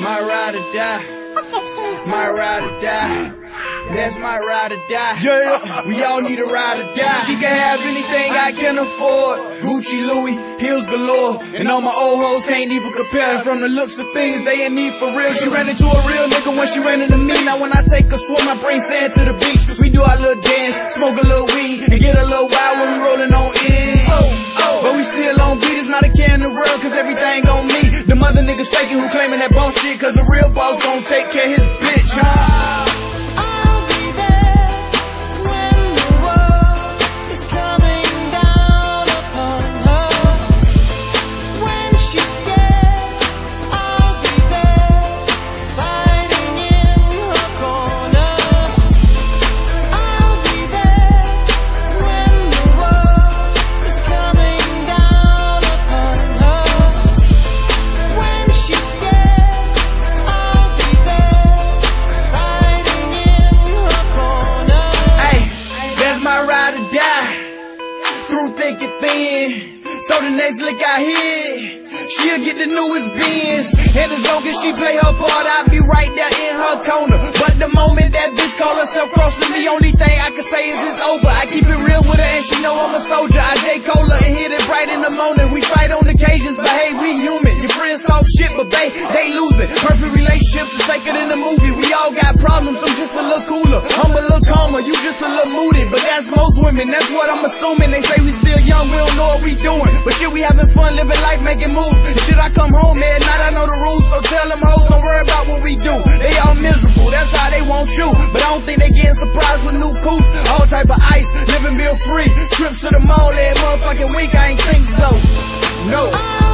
My ride or die. My ride or die. That's my ride or die. Yeah, we all need a ride or die. She can have anything I can afford. Gucci, Louis, heels galore. And all my old hoes can't even compare. From the looks of things, they ain't need for real. She ran into a real nigga when she ran into me. Now when I take a swim, I bring sand to the beach. We do our little dance, smoke a little weed, and get a little that bullshit, cause the real boss gon' take care. Of his thin. So the next lick I hit, she'll get the newest Benz. And as long as she play her part, I'll be right there in her corner. But the moment that bitch call herself cross to me, only thing I can say is it's over. I keep it real with her and she know I'm a soldier. I J. Cola and hit it right in the morning. We fight on occasions, but hey, we human. Your friends talk shit, but they, they losing. Perfect relationships is faker than the movie. We all got problems, I'm just a little cooler. I'm a little calmer, you just a little moody. But that's most women, that's what I'm assuming. They say we we doing. But shit, we having fun, living life, making moves. Shit, I come home at night, I know the rules. So tell them hoes, don't worry about what we do. They all miserable, that's how they want you. But I don't think they getting surprised with new coups. All type of ice, living bill free. Trips to the mall every motherfucking week, I ain't think so. No.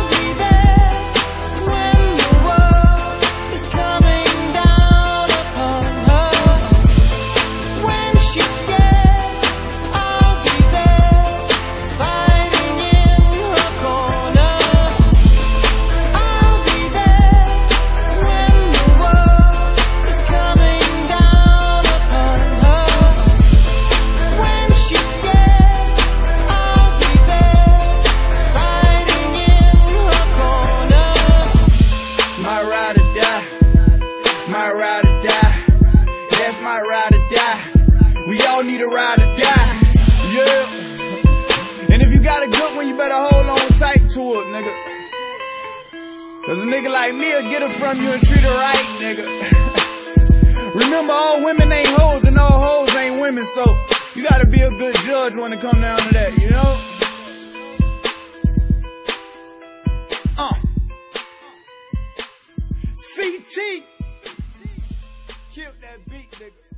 Ride or die. We all need a ride or die. Yeah. And if you got a good one, you better hold on tight to it, nigga. Cause a nigga like me'll get it from you and treat her right, nigga. Remember, all women ain't hoes and all hoes ain't women, so you gotta be a good judge when it come down to that, you know? Uh. CT. Killed that beat, nigga.